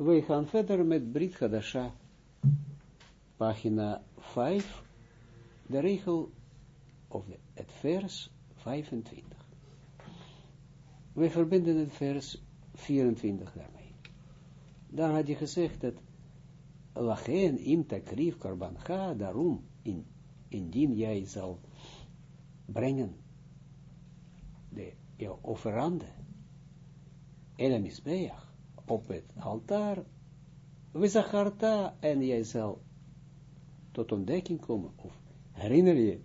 we gaan verder met Brit Hadasha, pagina 5, de regel, of het vers 25. We verbinden het vers 24 daarmee. Daar had je gezegd dat Lachen im takrief karbancha, daarom in, indien jij zal brengen de jouw offerande, elamisbeach, op het altaar, we zacharta, en jij zal tot ontdekking komen, of herinner je,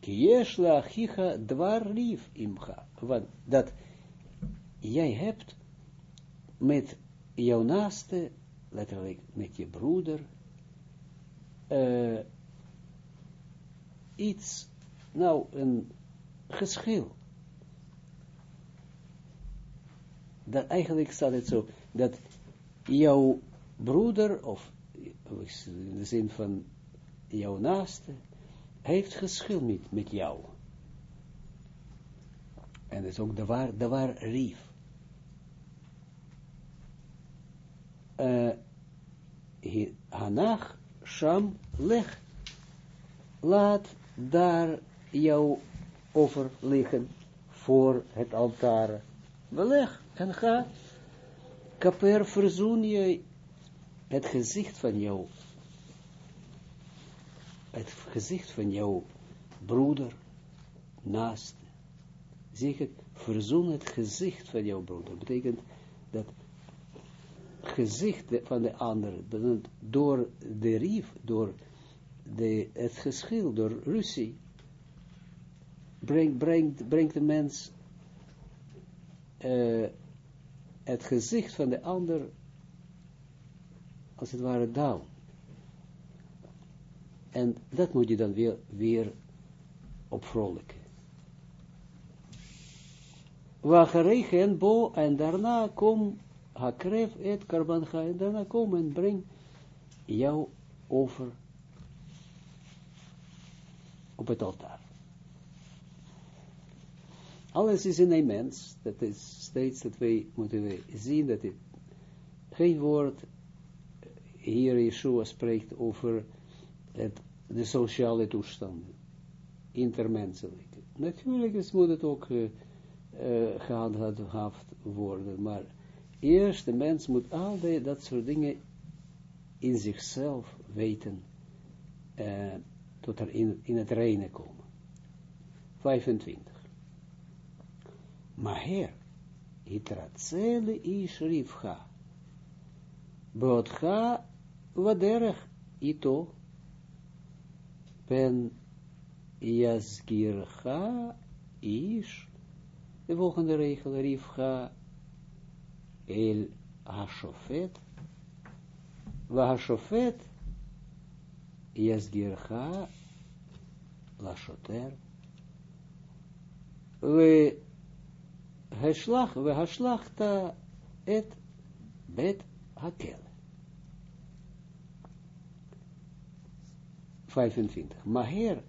kieshla chicha dwar lief imcha, want dat jij hebt met jouw naaste, letterlijk met je broeder, uh, iets, nou, een geschil. Dat eigenlijk staat het zo, dat jouw broeder, of in de zin van jouw naaste, heeft geschil met, met jou. En dat is ook de waar, de waar rief. Uh, Hanach Sham leg. Laat daar jouw offer liggen voor het altaar. Beleg en ga. Kaper verzoen je het gezicht van jou. Het gezicht van jouw broeder naast. Zeg het, verzoen het gezicht van jouw broeder. Betekent dat gezicht van de ander, door de rief, door de, het geschil, door ruzie, brengt, brengt, brengt de mens uh, het gezicht van de ander, als het ware, down. En dat moet je dan weer, weer opvrolijken. Wageregen bo, en daarna kom hakref et karbancha, en daarna kom en breng jou over op het altaar. Alles is in een mens, dat is steeds dat wij moeten zien dat het geen woord hier Yeshua spreekt over het, de sociale toestanden, intermenselijke. Natuurlijk is, moet het ook uh, gehandhaafd worden, maar eerst de mens moet al dat soort dingen in zichzelf weten, uh, tot er in, in het reine komen. 25. Maher, hitratzele ish rivcha, beotcha waderech ito, pen yazgircha ish, de volgende regel, rivcha el hashofet, vahashofet Yasgircha Lashoter we Hashlach we Hashlachta et Bet Hakel. 25. Maher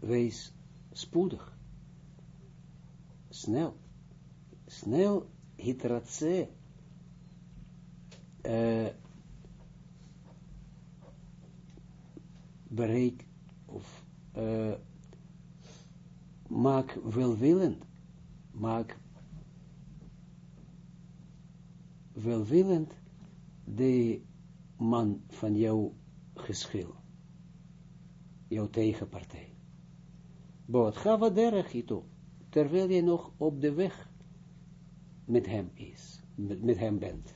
wees spoedig, snel, snel hitratse, uh, bereik of uh, maak welwillend, maak welwillend de man van jouw geschil, jouw tegenpartij. Boot, ga wat derg ito, terwijl je nog op de weg met hem is, met, hem bent.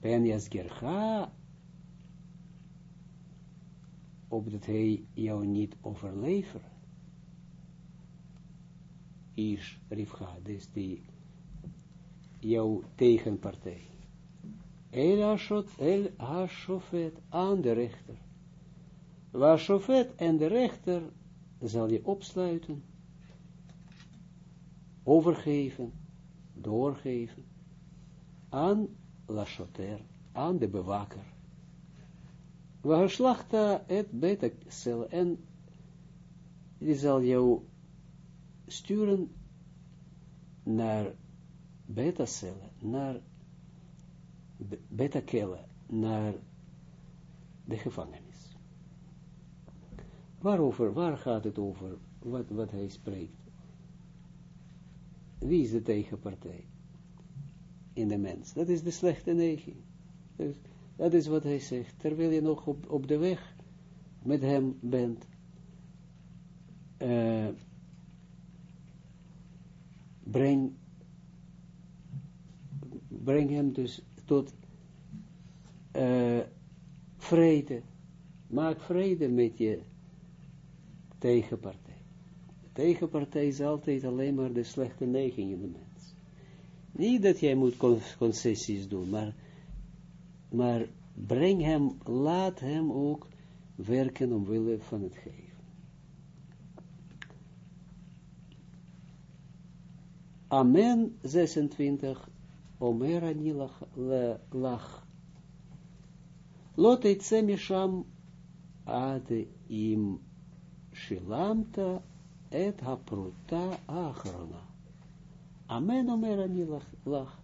Ben Gercha opdat hij jou niet overlevert. Is Rivga, dus die jouw tegenpartij. El Hashofet aan de rechter. Hashofet en de rechter zal je opsluiten, overgeven, doorgeven aan Lashoter, aan de bewaker. Wageslachta et beteksel. En die zal jou sturen naar beta-cellen, naar beta-kellen, naar de gevangenis. Waarover, waar gaat het over, wat, wat hij spreekt? Wie is de tegenpartij in de mens? Dat is de slechte neiging. Dus, dat is wat hij zegt. Terwijl je nog op, op de weg met hem bent, uh, breng, breng hem dus tot uh, vrede. Maak vrede met je tegenpartij. De tegenpartij is altijd alleen maar de slechte neiging in de mens. Niet dat jij moet concessies doen, maar, maar breng hem, laat hem ook werken omwille van het geven. Amen 26, Omer ani lach. Lot itse misham ade im shilamta et hapruta achrona. Amen Omer ani lach.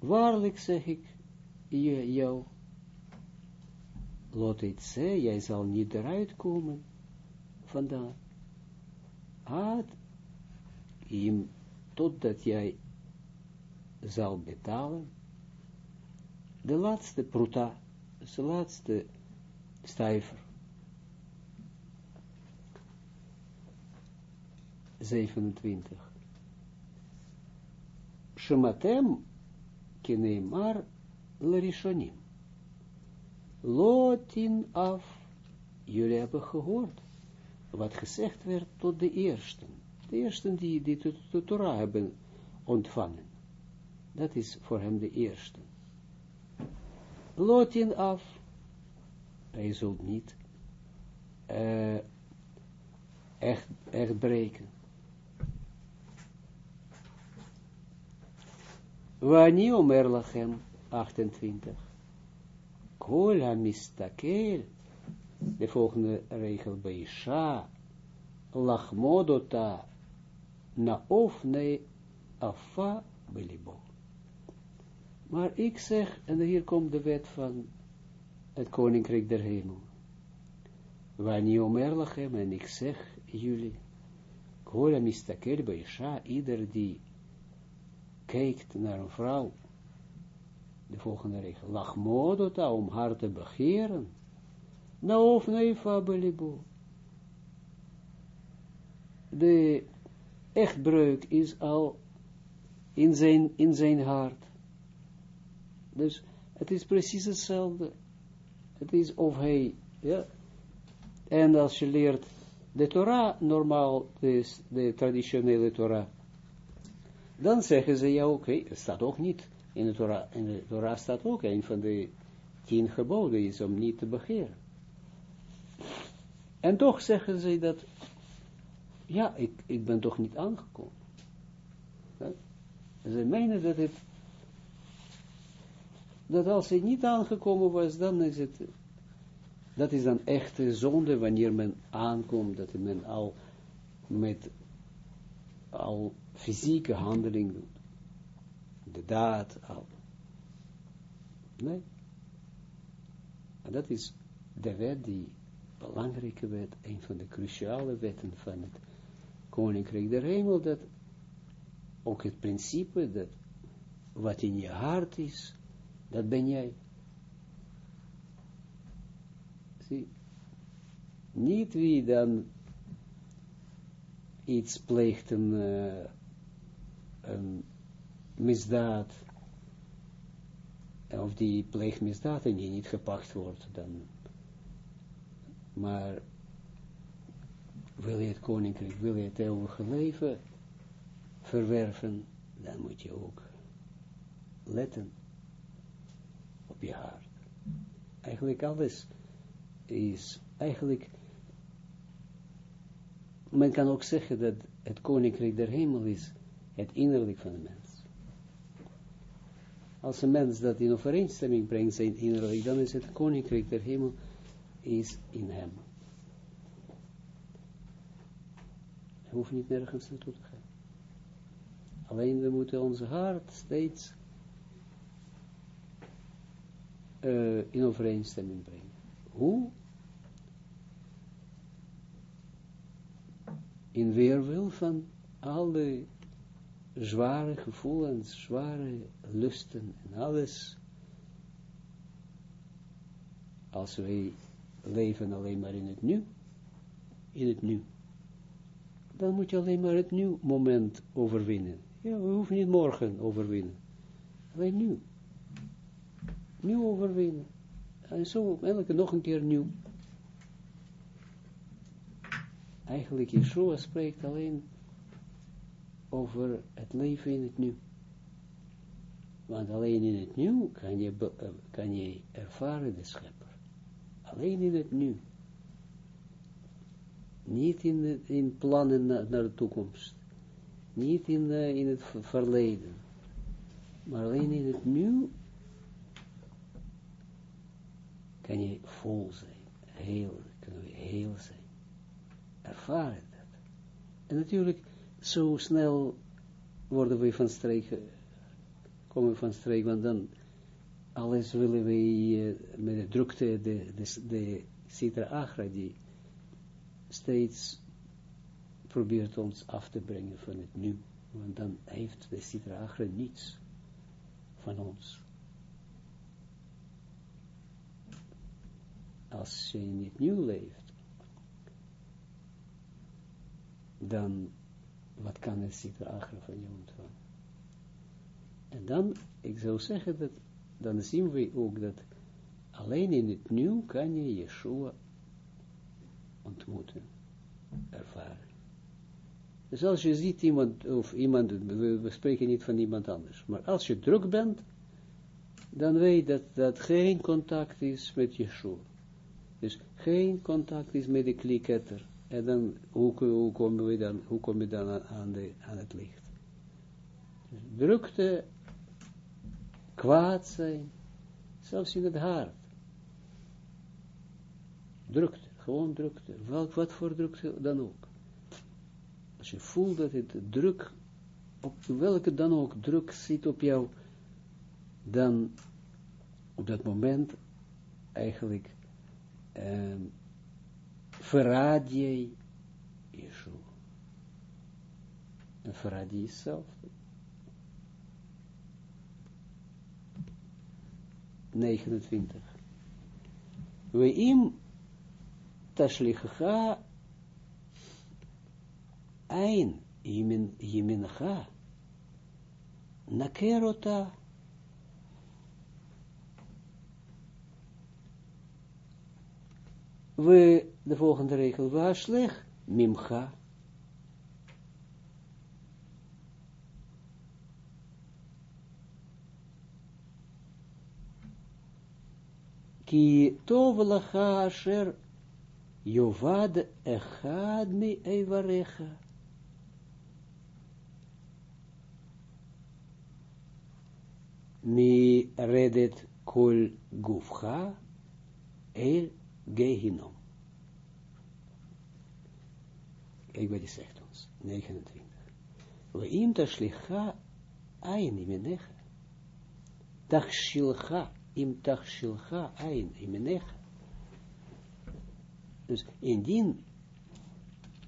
Waarlijk zeg ik je, jou, lot itse, jij zal niet eruit komen vandaar. Ad im, totdat jij zal betalen, de laatste pruta, de laatste stijver. 27. Shematem kineimar larishonim. Lotin af, jullie hebben gehoord wat gezegd werd tot de eersten de eerste die, die de, de Torah hebben ontvangen. Dat is voor hem de eerste. Lotin af. Hij zult niet uh, echt, echt breken. Wanneer omer lachem 28. Kol ha-mistakel. De volgende regel bij Isha. Lachmodota na of nee afa belibo. Maar ik zeg, en hier komt de wet van het koninkrijk der hemel. Wanneer omerlachem, en ik zeg jullie, kola mistakel isha, ieder die kijkt naar een vrouw, de volgende regel, lachmodota, om haar te begeren, na of nee fa belibo. De echtbreuk is al in zijn, in zijn hart. Dus het is precies hetzelfde. Het is of hij, ja. En als je leert de Torah, normaal, dus de traditionele Torah, dan zeggen ze, ja oké, het staat ook niet in de Torah. In de Torah staat ook een van de tien geboden is om niet te begeren. En toch zeggen ze dat ja, ik, ik ben toch niet aangekomen. Ze menen dat het, dat als hij niet aangekomen was, dan is het, dat is dan echte zonde wanneer men aankomt, dat men al met al fysieke handeling doet. De daad al. Nee. En dat is de wet die belangrijke wet, een van de cruciale wetten van het koninkrijk der hemel, dat ook het principe dat wat in je hart is, dat ben jij. Zie, niet wie dan iets pleegt, een, uh, een misdaad, of die pleegt misdaad en die niet gepakt wordt, dan, maar wil je het koninkrijk, wil je het eeuwige leven verwerven, dan moet je ook letten op je hart. Eigenlijk alles is, eigenlijk, men kan ook zeggen dat het koninkrijk der hemel is het innerlijk van de mens. Als een mens dat in overeenstemming brengt zijn innerlijk, dan is het koninkrijk der hemel is in hem. Hoeft niet nergens naartoe te gaan. Alleen we moeten ons hart steeds uh, in overeenstemming brengen. Hoe? In weerwil van alle zware gevoelens, zware lusten en alles. Als wij leven alleen maar in het nu, in het nu, dan moet je alleen maar het nu moment overwinnen. Ja, we hoeven niet morgen overwinnen. Alleen nu. Nu overwinnen. En zo elke nog een keer nieuw. Eigenlijk Yeshua spreekt alleen over het leven in het nu. Want alleen in het nu kan je, eh, kan je ervaren de schepper. Alleen in het nu. Niet in, in plannen naar, de toekomst. Niet in, uh, in het verleden. Maar alleen in het nu kan je vol zijn. Heel, kunnen we heel zijn. Ervaren dat. En natuurlijk, zo snel worden we van streek, komen we van streek, want dan alles willen we uh, met de drukte, de, de, de die steeds probeert ons af te brengen van het nu. Want dan heeft de Sitra Agra niets van ons. Als je in het nieuw leeft, dan wat kan de Sitra Agra van je ontvangen? En dan, ik zou zeggen dat dan zien we ook dat alleen in het nieuw kan je Yeshua ontmoeten, ervaren. Dus als je ziet iemand, of iemand, we, spreken niet van iemand anders, maar als je druk bent, dan weet dat dat geen contact is met Yeshua. Dus geen contact is met de kliketter. En dan, hoe, komen dan, hoe kom je dan aan, aan, de, aan het licht? Dus drukte kwaad zijn, zelfs in het hart. Drukte, gewoon drukte, welk, wat voor drukte dan ook. Als je voelt dat het druk, op welke dan ook druk zit op jou, dan op dat moment eigenlijk eh, verraad je Yeshua. En verraad je jezelf. 29. Weim tashlicha ein yimincha nakerota we de volgende regel was slecht mimcha. Ki tov lacha asher yovad echad mi eivarecha. Mi redet kol gufcha el gehinom. Kijk wat hij zegt ons, 29. We im tashlicha ein imenecha. Im tachshilcha ein imenecha. Dus indien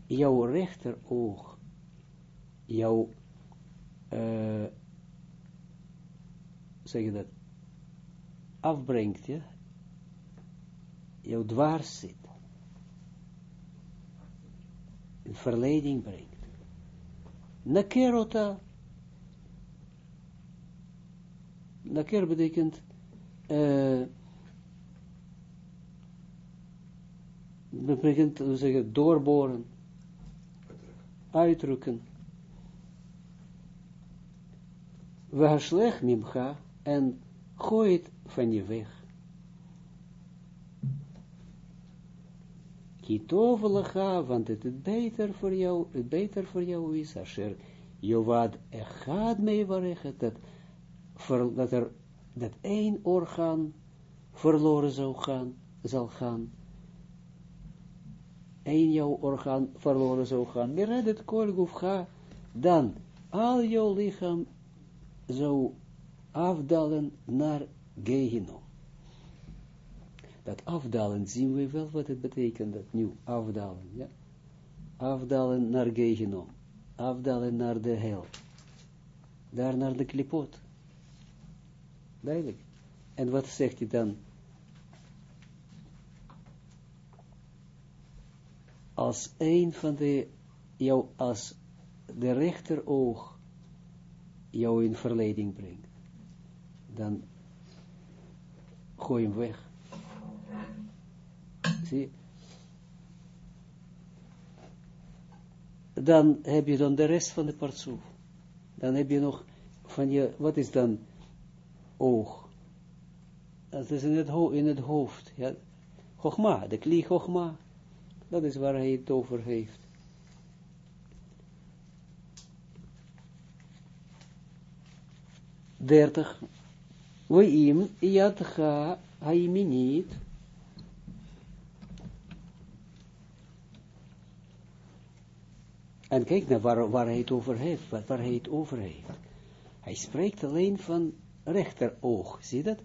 jouw rechteroog jouw uh, zeg je dat afbrengt, ja, jouw dwars zit, in verleiding brengt. Nakerota Naker betekent uh, betekent, we zeggen, doorboren, uitdrukken. We slecht mimcha en gooi het van je weg. Kitovelacha, want het is beter voor jou, het beter voor jou is, asher, Jovad echad meewarechet, dat dat er dat één orgaan verloren zou gaan, zal gaan. Één jouw orgaan verloren zou gaan, meredet kolguf ga, dan al jouw lichaam zou afdalen naar Gehinom. Dat afdalen zien we wel wat het betekent, dat nu afdalen, ja. Afdalen naar Gehinom, afdalen naar de hel, daar naar de klipot. Duidelijk. En wat zegt hij dan? Als een van de, jou, als de rechteroog jou in verleiding brengt, dan gooi hem weg. Zie Dan heb je dan de rest van de partsoef. Dan heb je nog van je, wat is dan oog? Dat is in het, ho in het hoofd. Ja. Chogma, de kli Chogma. Dat is waar hij het over heeft. Dertig. Weim yadcha haiminit. En kijk naar waar, hij het over heeft, waar hij het over heeft. Hij spreekt alleen van rechteroog, zie dat?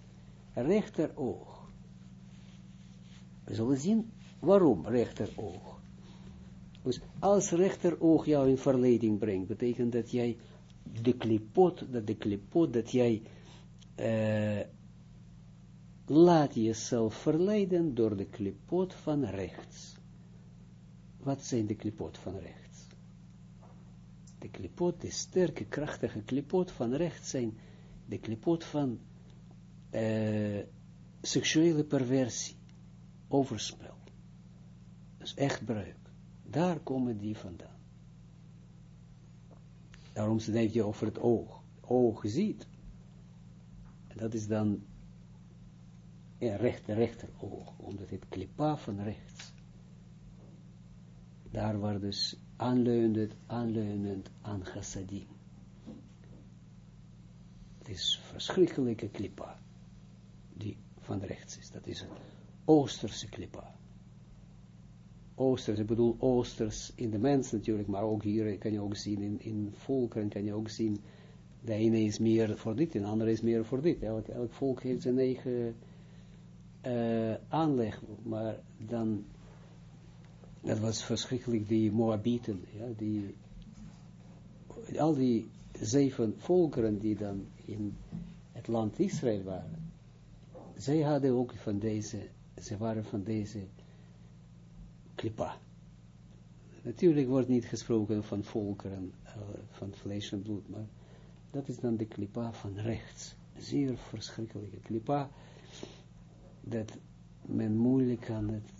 Rechteroog. We zullen zien waarom rechteroog. Dus als rechteroog jou in verleiding brengt, betekent dat jij de klipot, dat de klipot, dat jij uh, laat jezelf verleiden door de klipot van rechts. Wat zijn de klipot van rechts? De klipot, de sterke, krachtige klipot van rechts zijn de klipot van uh, seksuele perversie, overspel. Dus echt breuk. Daar komen die vandaan. Daarom schrijf je over het oog. Oog ziet. En dat is dan ja, rechter, rechteroog, omdat het klipa van rechts. Daar waar dus aanleunend, aanleunend aan chassadim. Het is verschrikkelijke klipa, die van rechts is. Dat is een oosterse klipa. Oosters, ik bedoel oosters in de mens natuurlijk, maar ook hier kan je ook zien, in, in volkeren kan je ook zien, de ene is meer voor dit, de andere is meer voor dit. Elk, elk volk heeft zijn eigen uh, aanleg, maar dan, dat was verschrikkelijk, die Moabieten, ja, die, al die zeven volkeren die dan in het land Israël waren, zij hadden ook van deze, ze waren van deze klipa. Natuurlijk wordt niet gesproken van volkeren, uh, van vlees en bloed, maar dat is dan de klipa van rechts. Zeer verschrikkelijke klipa, dat men moeilijk kan het,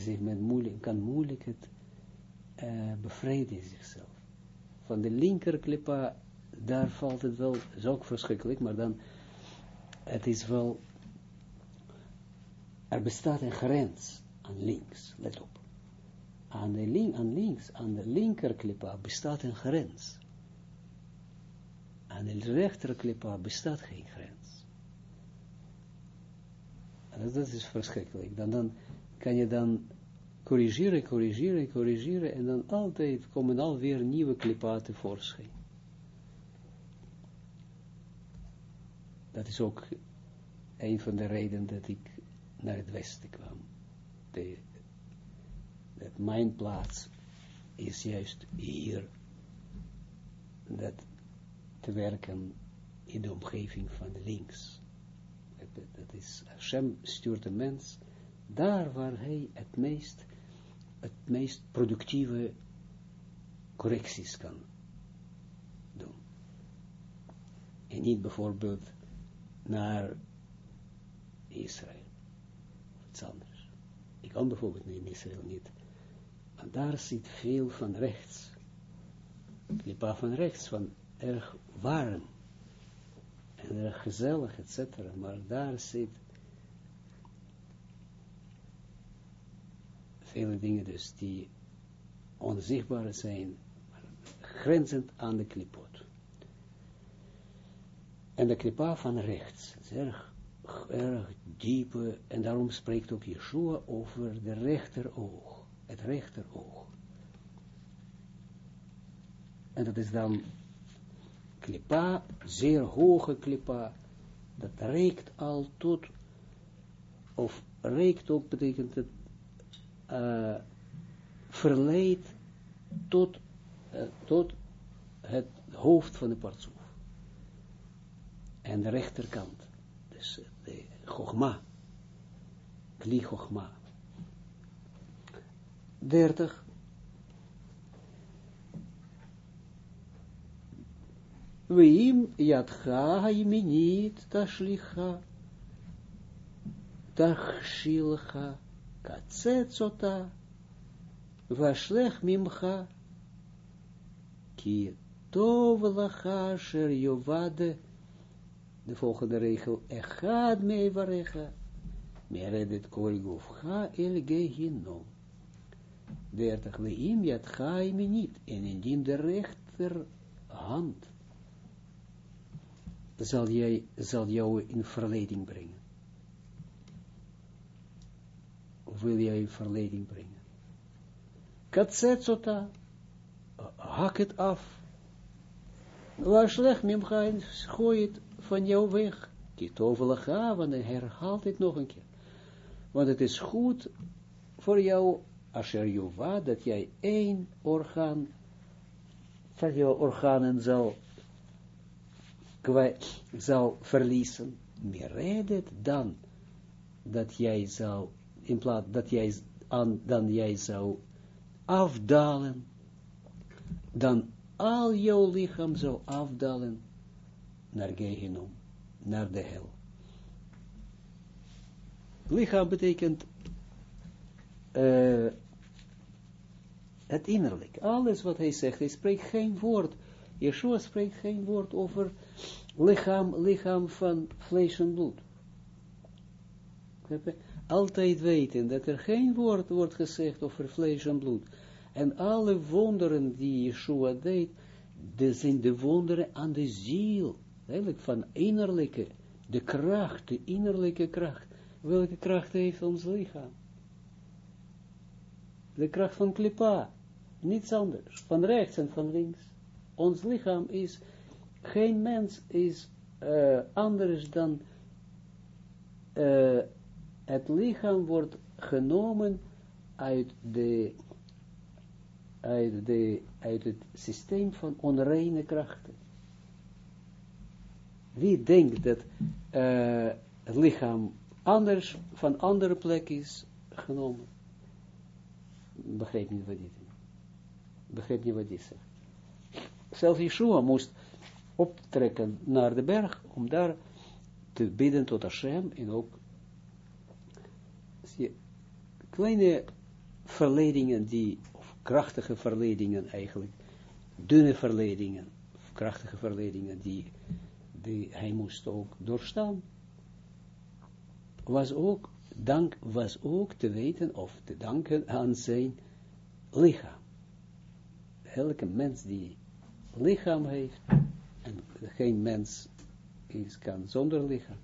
zich men moeilijk, kan moeilijk het uh, bevrijden in zichzelf. Van de linker klipa, daar valt het wel, is ook verschrikkelijk, maar dan, het is wel, er bestaat een grens aan links, let op. Aan, de link, aan links, aan de linkerklipa bestaat een grens. Aan de rechterklipa bestaat geen grens. En dat is verschrikkelijk. Dan, dan kan je dan corrigeren, corrigeren, corrigeren en dan altijd komen alweer nieuwe klipa tevoorschijn. Dat is ook een van de redenen dat ik naar het westen kwam dat mijn plaats is juist hier, dat te werken in de omgeving van links. Dat is, Hashem stuurt de mens daar waar hij het meest, het meest productieve correcties kan doen. En niet bijvoorbeeld naar Israël, of iets anders. Ik kan bijvoorbeeld in Israël niet. Maar daar zit veel van rechts. Klipa van rechts, van erg warm. En erg gezellig, etc. Maar daar zit vele dingen dus die onzichtbaar zijn, grenzend aan de klipot. En de klipa van rechts is erg erg diepe, en daarom spreekt ook Yeshua over de rechteroog, het rechteroog. En dat is dan klipa, zeer hoge klipa, dat reikt al tot, of reikt ook betekent het, uh, tot, uh, tot het hoofd van de partsoef. En de rechterkant, dus chogma, kli chogma. 30. Weim yadcha haiminit tashlicha tachshilcha katsetzota vashlech mimcha ki tov lacha sher yovade de volgende regel echad meevarecha meredet kol gufcha el gehinom 30 weim yadcha haiminit en indien de rechterhand zal, jij, zal jou in verleiding brengen. Of wil jij in verleiding brengen? Katsetsota, hak het af. Waar slecht mimcha, gooi het van jou weg. Kitovelacha, want hij herhaalt het nog een keer. Want het is goed voor jou, als er Jova, dat jij één orgaan van jouw organen zal kwijt, zal verliezen, meer reden dan dat jij zou, in plaats dat jij, dan jij zou afdalen, dan al jouw lichaam zou afdalen naar Gehenom, naar de hel. Lichaam betekent uh, het innerlijk. Alles wat hij zegt, hij spreekt geen woord. Yeshua spreekt geen woord over lichaam, lichaam van vlees en bloed. Altijd weten dat er geen woord wordt gezegd over vlees en bloed. En alle wonderen die Yeshua deed, dat zijn de wonderen aan de ziel. Eigenlijk van innerlijke, de kracht, de innerlijke kracht. Welke kracht heeft ons lichaam? De kracht van klipa, niets anders, van rechts en van links. Ons lichaam is geen mens is uh, anders dan uh, het lichaam wordt genomen uit, de, uit, de, uit het systeem van onreine krachten. Wie denkt dat uh, het lichaam anders van andere plek is genomen? Begrijp niet wat dit is. Begrijp niet wat dit zegt. Zelfs Yeshua moest optrekken naar de berg, om daar te bidden tot Hashem, en ook zie, kleine verledingen die, of krachtige verledingen eigenlijk, dunne verledingen, of krachtige verledingen die, hij moest ook doorstaan, was ook, dank was ook te weten, of te danken aan zijn lichaam. Elke mens die lichaam heeft, en geen mens is, kan zonder lichaam.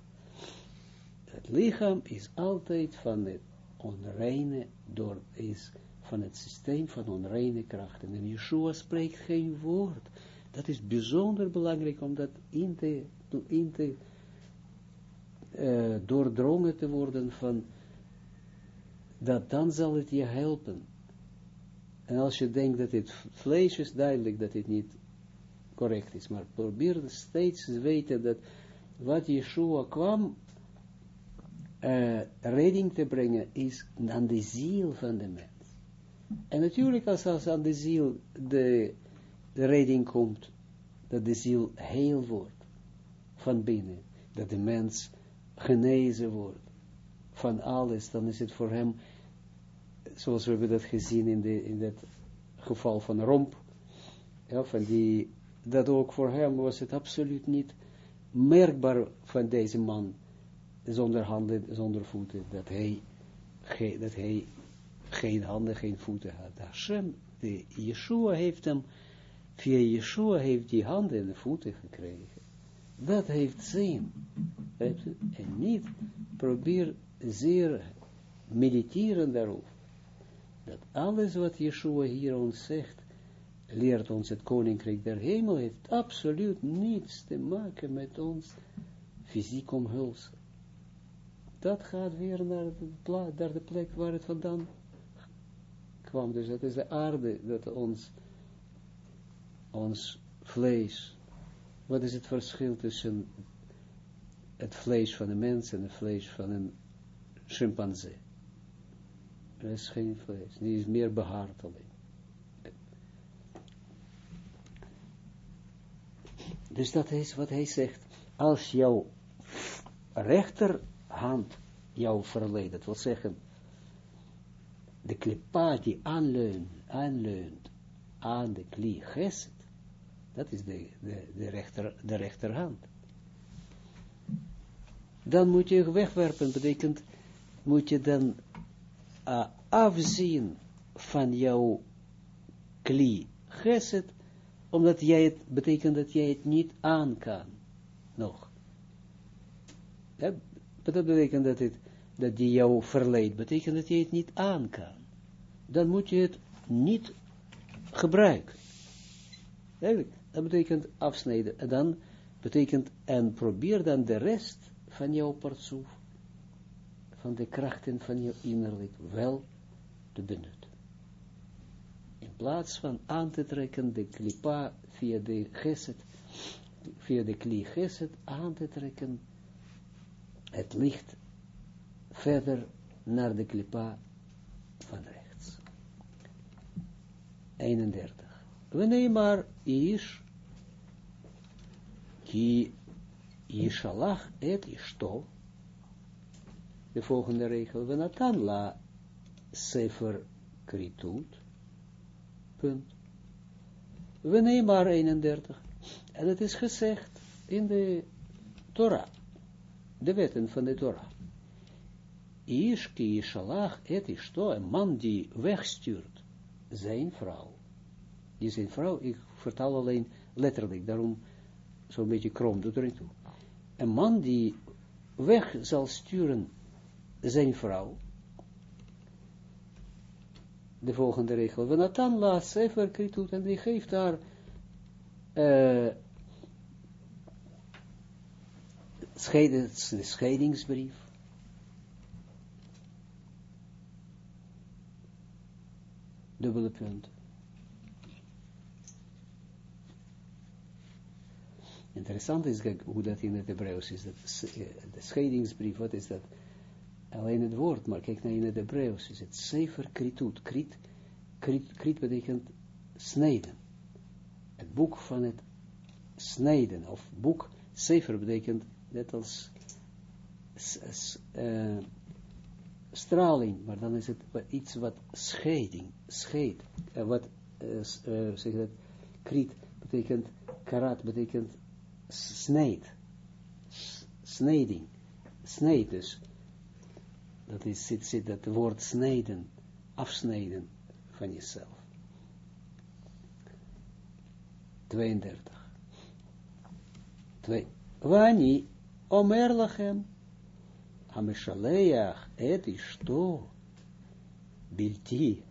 Het lichaam is altijd van het onreine, door, is van het systeem van onreine krachten. En Yeshua spreekt geen woord. Dat is bijzonder belangrijk om dat in te, uh, doordrongen te worden van, dat dan zal het je helpen. En als je denkt dat het vlees is, duidelijk dat het niet correct is. Maar probeer steeds te weten dat wat Yeshua kwam uh, redding te brengen is aan de ziel van de mens. En natuurlijk als, als aan de ziel de, de redding komt, dat de ziel heel wordt van binnen, dat de mens genezen wordt van alles, dan is het voor hem, zoals we hebben dat gezien in, de, in dat geval van Romp, van die dat ook voor hem was het absoluut niet merkbaar van deze man, zonder handen, zonder voeten, dat hij, dat hij geen handen, geen voeten had. Hashem, de Yeshua heeft hem, via Yeshua heeft die handen en voeten gekregen. Dat heeft zin. En niet probeer zeer mediteren daarop. Dat alles wat Yeshua hier ons zegt, leert ons het koninkrijk der hemel, heeft absoluut niets te maken met ons fysiek omhulsel. Dat gaat weer naar de, naar de plek waar het vandaan kwam. Dus dat is de aarde dat ons, ons vlees, wat is het verschil tussen het vlees van een mens en het vlees van een chimpansee? Er is geen vlees, die is meer behaard alleen. Dus dat is wat hij zegt. Als jouw rechterhand jou verleed, dat wil zeggen, de klipa die aanleunt, aanleunt aan de kli dat is de, de, de, rechter, de rechterhand. Dan moet je wegwerpen, betekent, moet je dan uh, afzien van jouw kli geset, omdat jij het, betekent dat jij het niet aan kan, nog. Dat betekent dat, het, dat die jou verleidt, betekent dat jij het niet aan kan. Dan moet je het niet gebruiken. Dat betekent afsnijden. En dan betekent, en probeer dan de rest van jouw partsoef, van de krachten van je innerlijk, wel te benutten plaats van aan te trekken de klipa via de geset, via de kli geset, aan te trekken het licht verder naar de klipa van rechts. 31. Wanneer maar is, ki Yishalach et ishto, de volgende regel, Venatan la sefer kritut, punt. We nemen maar 31. En het is gezegd in de Torah, de wetten van de Torah. Ish ki shalach et een man die wegstuurt zijn vrouw. Die zijn vrouw, ik vertaal alleen letterlijk, daarom zo'n beetje krom doet erin toe. Een man die weg zal sturen zijn vrouw, de volgende regel. We Nathan la sefer kritut en die geeft daar uh, scheidingsbrief. Dubbele punt. Interessant is hoe dat in het Hebreeuws is. Dat, de scheidingsbrief, wat is dat? alleen het woord, maar kijk naar in het Hebreeuws, is het sefer kritut. Krit, krit, betekent snijden. Het boek van het snijden, of boek, sefer betekent net als uh, straling, maar dan is het iets wat scheiding, scheid, uh, wat, uh, zeg dat, krit betekent, karat betekent snijd, snijding, snijd dus, dat is, zit, zit dat woord snijden, afsnijden van jezelf. 32. 2. Wani omer lachem, et ishto, bilti,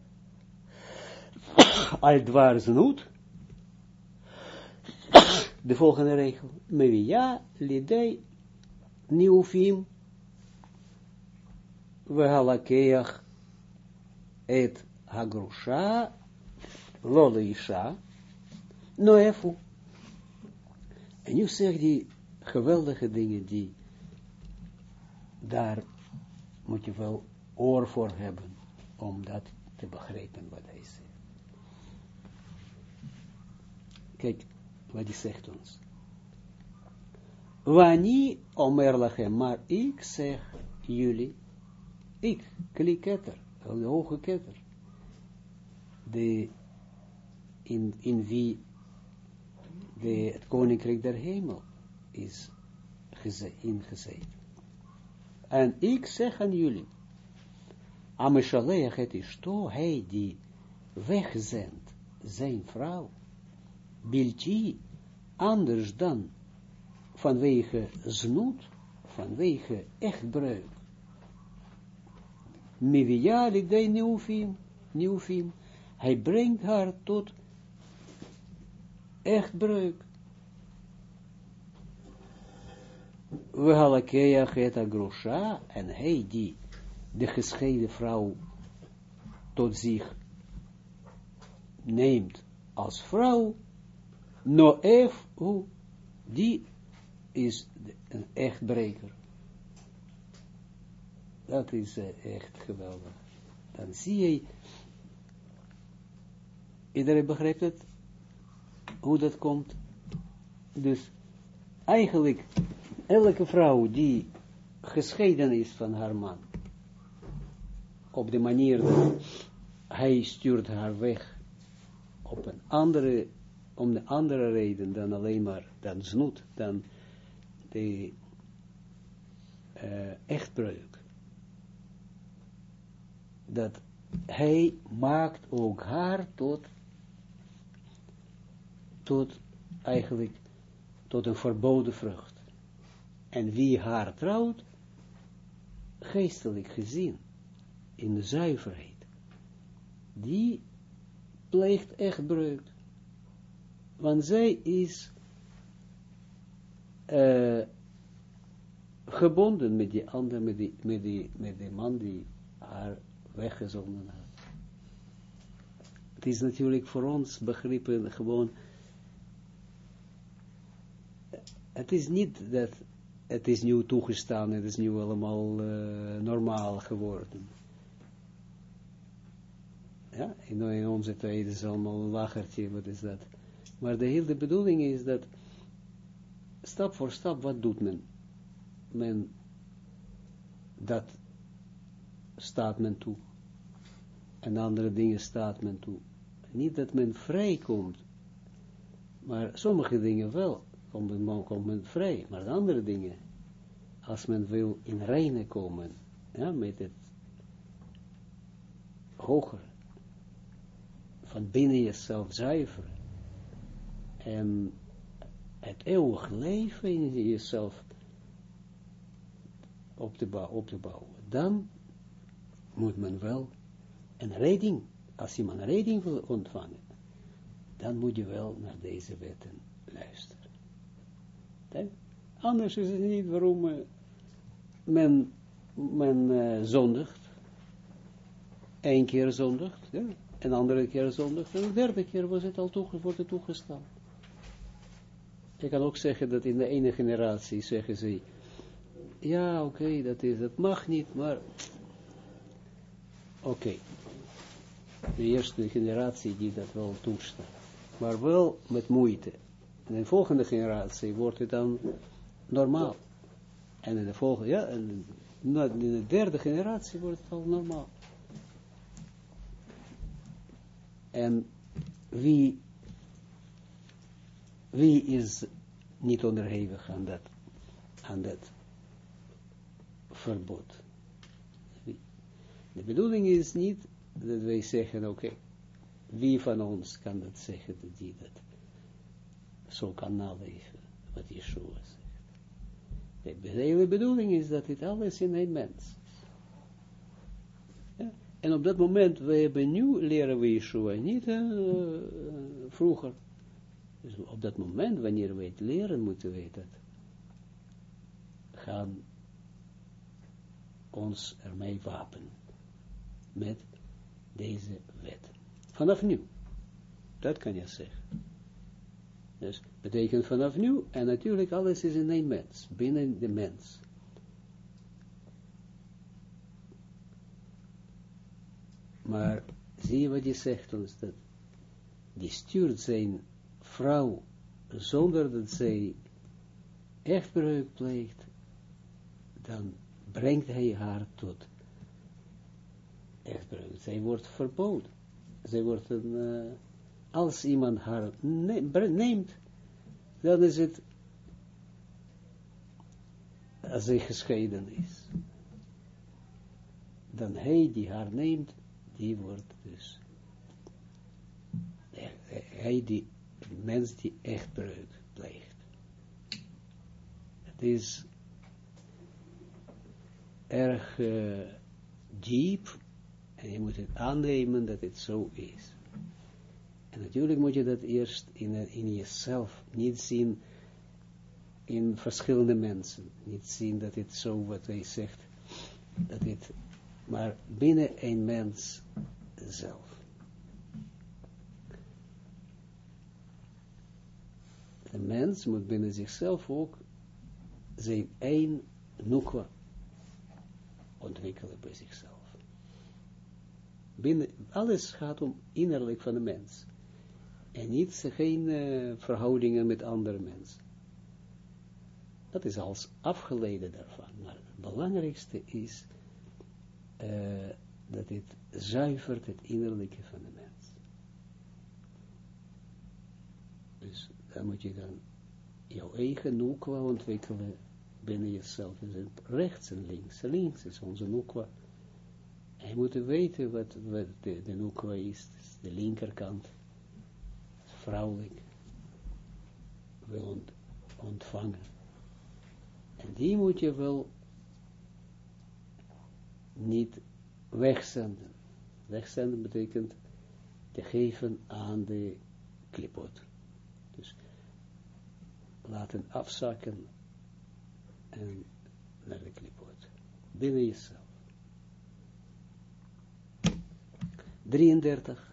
al dwar znut, de volgende regel, mevia lidei niufim, we halakeach et hagrusha lo leisha noefu. En nu zegt die geweldige dingen die daar moet je wel oor voor hebben om dat te begrijpen wat hij zegt. Kijk wat hij zegt ons. Wanneer omer lachem, maar ik zeg jullie, ik, kliketter, de hoge ketter, de, in, in wie de, het koninkrijk der hemel is ingezet. En ik zeg aan jullie, Ameshaleach het is to, hij die wegzendt zijn vrouw, Bilti, anders dan vanwege znoet, vanwege echtbreuk. Mivia lidei nieuwfim, nieuwfim, hij brengt haar tot echtbreuk. We halakeach et agrosha, en hij die de gescheiden vrouw tot zich neemt als vrouw, noef, die is een echtbreker. Dat is uh, echt geweldig. Dan zie je, iedereen begrijpt het, hoe dat komt. Dus eigenlijk, elke vrouw die gescheiden is van haar man, op de manier dat hij stuurt haar weg op een andere, om een andere reden dan alleen maar, dan snoet, dan de uh, echtbreuk. Dat hij maakt ook haar tot, tot eigenlijk, tot een verboden vrucht. En wie haar trouwt, geestelijk gezien, in de zuiverheid, die pleegt echtbreuk. Want zij is uh, gebonden met die ander, met die, met die, met die man die haar weggezonden had. Het is natuurlijk voor ons begrippen gewoon, het is niet dat het is nu toegestaan, het is nu allemaal uh, normaal geworden. Ja, in, in onze tijd is allemaal een lachertje, wat is dat? Maar de hele bedoeling is dat stap voor stap, wat doet men? Men, dat staat men toe. En andere dingen staat men toe. Niet dat men vrij komt, maar sommige dingen wel, komt men, men vrij, maar andere dingen, als men wil in reine komen, ja, met het hoger, van binnen jezelf zuiveren, en het eeuwig leven in jezelf op te, bouwen. Dan moet men wel een redding, als iemand een redding wil ontvangen, dan moet je wel naar deze wetten luisteren. Anders is het niet waarom uh, men, men uh, zondigt. Eén keer zondigt, ja, een andere keer zondigt, en de derde keer was het al wordt het toegestaan. Je kan ook zeggen dat in de ene generatie zeggen ze, ja, oké, dat is, dat mag niet, maar, oké. De eerste generatie die dat wel toestaat, maar wel met moeite. En in de volgende generatie wordt het dan normaal. En in de volgende, ja, en in de derde generatie wordt het al normaal. En wie wie is niet onderhevig aan dat, aan dat verbod? De bedoeling is niet dat wij zeggen, oké, wie van ons kan dat zeggen, dat die dat zo kan naleven, wat Yeshua zegt. De hele bedoeling is dat dit alles in een mens ja? En op dat moment, we hebben nu leren we Yeshua, niet uh, vroeger. Dus op dat moment, wanneer we het leren, moeten we dat gaan ons ermee wapenen. Met deze wet. Vanaf nu. Dat kan je zeggen. Dus betekent vanaf nu, en natuurlijk alles is in een mens, binnen de mens. Maar zie je wat je zegt ons, dat die stuurt zijn vrouw, zonder dat zij echtbreuk pleegt, dan brengt hij haar tot echtbreuk. Zij wordt verboden. Zij wordt een, uh, als iemand haar neemt, dan is het als hij gescheiden is. Dan hij die haar neemt, die wordt dus hij die mens die echt breuk pleegt. Het is erg uh, diep en je moet het aannemen dat het zo is. En natuurlijk moet je dat eerst in, in jezelf niet zien in verschillende mensen. Niet zien dat het zo wat hij zegt, dat het maar binnen een mens zelf. De mens moet binnen zichzelf ook zijn één nukwa ontwikkelen bij zichzelf. Binnen, alles gaat om innerlijk van de mens. En niet, geen uh, verhoudingen met andere mensen. Dat is als afgeleide daarvan. Maar het belangrijkste is uh, dat het zuivert het innerlijke van de mens. Dus dan moet je dan jouw eigen nukwa ontwikkelen binnen jezelf. Dus rechts en links. Links is onze nukwa. En je moet weten wat, de, de is. De linkerkant. Vrouwelijk. Wil ontvangen. En die moet je wel niet wegzenden. Wegzenden betekent te geven aan de klipot laten afzakken en naar de klipot. Binnen jezelf. 33.